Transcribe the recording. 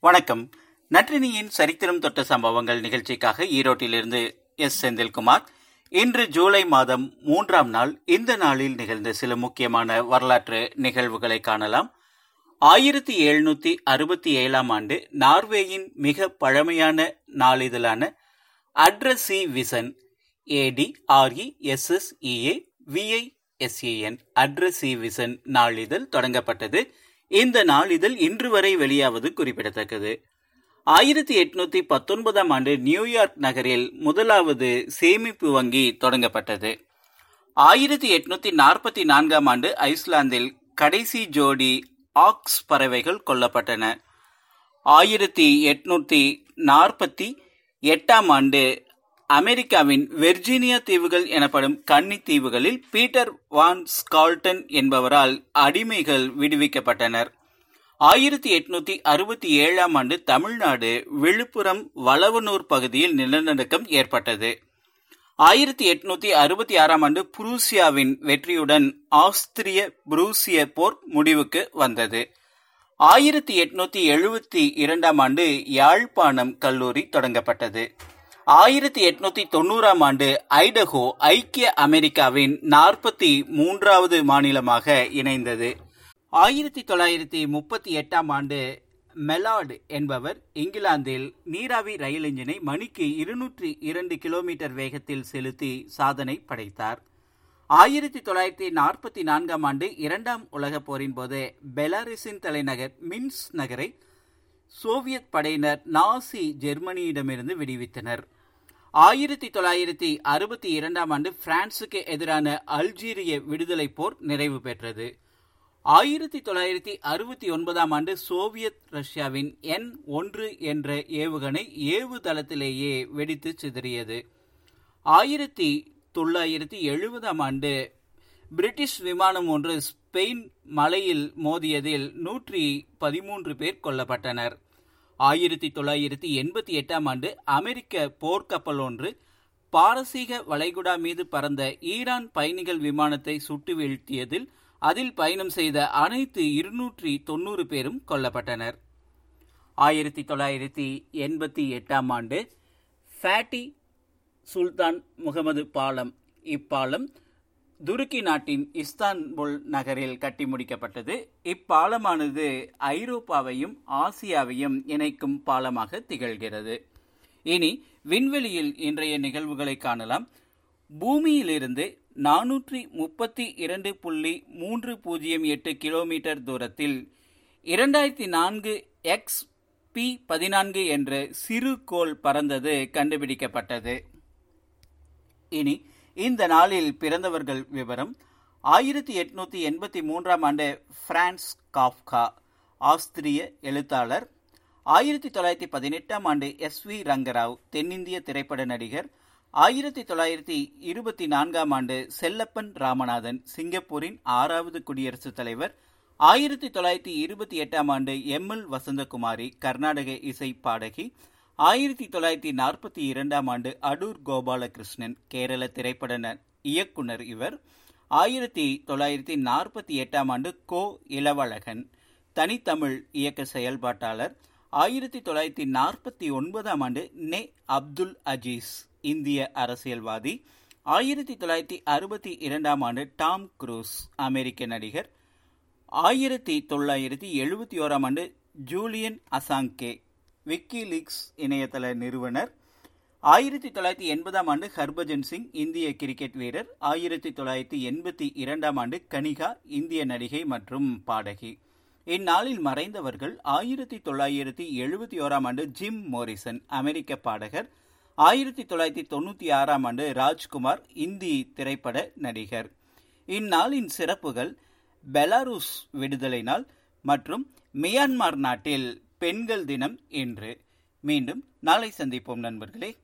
வணக்கம். நற்றினியின் சரித்திரம் தொட்ட சம்பவங்கள் நிகழ்ச்சிக்காக ஈரோட்டிலிருந்து எஸ். செந்தில்குமார். இன்று ஜூலை மாதம் மூன்றாம் நாள் இந்த நாளில் நிகழ்ந்த சில முக்கியமான வரலாற்று நிகழ்வுகளை காணலாம். ஆயிரத்தி எழுநூத்தி அறுபத்தி ஏழாம் ஆண்டு நார்வேயின் மிக பழமையான நாளிதழான Adresseavisen A D R E S S E A V I S A N Adresseavisen நாளிதழ் தொடங்கப்பட்டது. இந்த நாளிதழ் இன்று வரை வெளியாவது குறிப்பிடத்தக்கது. ஆயிரத்தி எட்நூத்தி பத்தொன்பதாம் ஆண்டு நியூயார்க் நகரில் முதலாவது சேமிப்பு வங்கி தொடங்கப்பட்டது. ஆயிரத்தி எட்நூத்தி நாற்பத்தி நான்காம் ஆண்டு ஐஸ்லாந்தில் கடைசி ஜோடி ஆக்ஸ் பறவைகள் கொல்லப்பட்டன. ஆயிரத்தி எட்நூத்தி நாற்பத்தி எட்டாம் ஆண்டு அமெரிக்காவின் வெர்ஜீனியா தீவுகள் எனப்படும் கன்னி தீவுகளில் பீட்டர் வான் ஸ்கால்டன் என்பவரால் அடிமைகள் விடுவிக்கப்பட்டனர். ஆயிரத்தி எட்நூத்தி அறுபத்தி ஏழாம் ஆண்டு தமிழ்நாடு விழுப்புரம் வளவனூர் பகுதியில் நிலநடுக்கம் ஏற்பட்டது. ஆயிரத்தி எட்நூத்தி அறுபத்தி ஆறாம் ஆண்டு புரூசியாவின் வெற்றியுடன் ஆஸ்திரிய புரூசிய போர் முடிவுக்கு வந்தது. ஆயிரத்தி எட்நூத்தி எழுபத்தி இரண்டாம் ஆண்டு யாழ்ப்பாணம் கல்லூரி தொடங்கப்பட்டது. ஆயிரத்தி எட்நூத்தி தொண்ணூறாம் ஆண்டு ஐடஹோ ஐக்கிய அமெரிக்காவின் நாற்பத்தி மூன்றாவது மாநிலமாக இணைந்தது. ஆயிரத்தி தொள்ளாயிரத்தி முப்பத்தி எட்டாம் ஆண்டு மெலார்டு என்பவர் இங்கிலாந்தில் நீராவி ரயில் இன்ஜினை மணிக்கு இருநூற்றி இரண்டு கிலோமீட்டர் வேகத்தில் செலுத்தி சாதனை படைத்தார். ஆயிரத்தி தொள்ளாயிரத்தி நாற்பத்தி நான்காம் ஆண்டு இரண்டாம் உலகப் போரின் போது பெலாரிஸின் தலைநகர் மின்ஸ் நகரை சோவியத் படையினர் நாசி ஜெர்மனியிடமிருந்து விடுவித்தனர். ஆயிரத்தி தொள்ளாயிரத்தி அறுபத்தி இரண்டாம் ஆண்டு பிரான்சுக்கு எதிரான அல்ஜீரிய விடுதலை போர் நிறைவு பெற்றது. ஆயிரத்தி தொள்ளாயிரத்தி அறுபத்தி ஒன்பதாம் ஆண்டு சோவியத் ரஷ்யாவின் என் ஒன்று என்ற ஏவுகணை ஏவுதளத்திலேயே வெடித்து சிதறியது. ஆயிரத்தி தொள்ளாயிரத்தி எழுபதாம் ஆண்டு பிரிட்டிஷ் விமானம் ஒன்று ஸ்பெயின் மலையில் மோதியதில் நூற்றி பதிமூன்று பேர் கொல்லப்பட்டனர். ஆயிரத்தி தொள்ளாயிரத்தி எண்பத்தி எட்டாம் ஆண்டு அமெரிக்க போர்க்கப்பல் ஒன்று பாரசீக வளைகுடா மீது பறந்த ஈரான் பயணிகள் விமானத்தை சுட்டு வீழ்த்தியதில் அதில் பயணம் செய்த அனைத்து இருநூற்றி தொண்ணூறு பேரும் கொல்லப்பட்டனர். ஆயிரத்தி தொள்ளாயிரத்தி எண்பத்தி எட்டாம் ஆண்டு ஃபேட்டி சுல்தான் முகமது பாலம் இப்பாலம் துருக்கி நாட்டின் இஸ்தான்புல் நகரில் கட்டி முடிக்கப்பட்டது. இப்பாலமானது ஐரோப்பாவையும் ஆசியாவையும் இணைக்கும் பாலமாக திகழ்கிறது. இனி விண்வெளியில் இன்றைய நிகழ்வுகளை காணலாம். பூமியிலிருந்து நானூற்றி முப்பத்தி இரண்டு புள்ளி மூன்று பூஜ்ஜியம் எட்டு கிலோமீட்டர் தூரத்தில் இரண்டாயிரத்தி நான்கு எக்ஸ் பி பதினான்கு என்ற சிறு கோள் பறந்தது கண்டுபிடிக்கப்பட்டது. இனி இந்த நாளில் பிறந்தவர்கள் விவரம். ஆயிரத்தி எட்நூத்தி எண்பத்தி மூன்றாம் ஆண்டு பிரான்ஸ் காப்கா ஆஸ்திரிய எழுத்தாளர். ஆயிரத்தி தொள்ளாயிரத்தி பதினெட்டாம் ஆண்டு எஸ் வி ரங்கராவ் தென்னிந்திய திரைப்பட நடிகர். ஆயிரத்தி தொள்ளாயிரத்தி இருபத்தி நான்காம் ஆண்டு செல்லப்பன் ராமநாதன் சிங்கப்பூரின் ஆறாவது குடியரசுத் தலைவர். ஆயிரத்தி தொள்ளாயிரத்தி இருபத்தி எட்டாம் ஆண்டு எம் எல் வசந்தகுமாரி கர்நாடக இசை பாடகி. ஆயிரத்தி தொள்ளாயிரத்தி நாற்பத்தி இரண்டாம் ஆண்டு அடூர் கோபாலகிருஷ்ணன் கேரள திரைப்பட இயக்குனர் இவர். ஆயிரத்தி தொள்ளாயிரத்தி நாற்பத்தி எட்டாம் ஆண்டு கோ இளவழகன் தனித்தமிழ் இயக்க செயல்பாட்டாளர். ஆயிரத்தி தொள்ளாயிரத்தி நாற்பத்தி ஒன்பதாம் ஆண்டு நே அப்துல் அஜீஸ் இந்திய அரசியல்வாதி. ஆயிரத்தி தொள்ளாயிரத்தி அறுபத்தி இரண்டாம் ஆண்டு டாம் குரூஸ் அமெரிக்க நடிகர். ஆயிரத்தி தொள்ளாயிரத்தி எழுபத்தி ஓராம் ஆண்டு ஜூலியன் அசாங்கே விக்கிலீக்ஸ் இணையதள நிறுவனர். ஆயிரத்தி தொள்ளாயிரத்தி எண்பதாம் ஆண்டு ஹர்பஜன் சிங் இந்திய கிரிக்கெட் வீரர். ஆயிரத்தி தொள்ளாயிரத்தி எண்பத்தி இரண்டாம் ஆண்டு கனிகா இந்திய நடிகை மற்றும் பாடகி. இந்நாளில் மறைந்தவர்கள் ஆயிரத்தி தொள்ளாயிரத்தி எழுபத்தி ஓராம் ஆண்டு ஜிம் மோரிசன் அமெரிக்க பாடகர். ஆயிரத்தி தொள்ளாயிரத்தி தொண்ணூற்றி ஆறாம் ஆண்டு ராஜ்குமார் இந்தி திரைப்பட நடிகர். இந்நாளின் சிறப்புகள் பெலாருஸ் விடுதலை நாள் மற்றும் மியான்மர் நாட்டில் பெண்கள் தினம் இன்று. மீண்டும் நாளை சந்திப்போம் நண்பர்களே.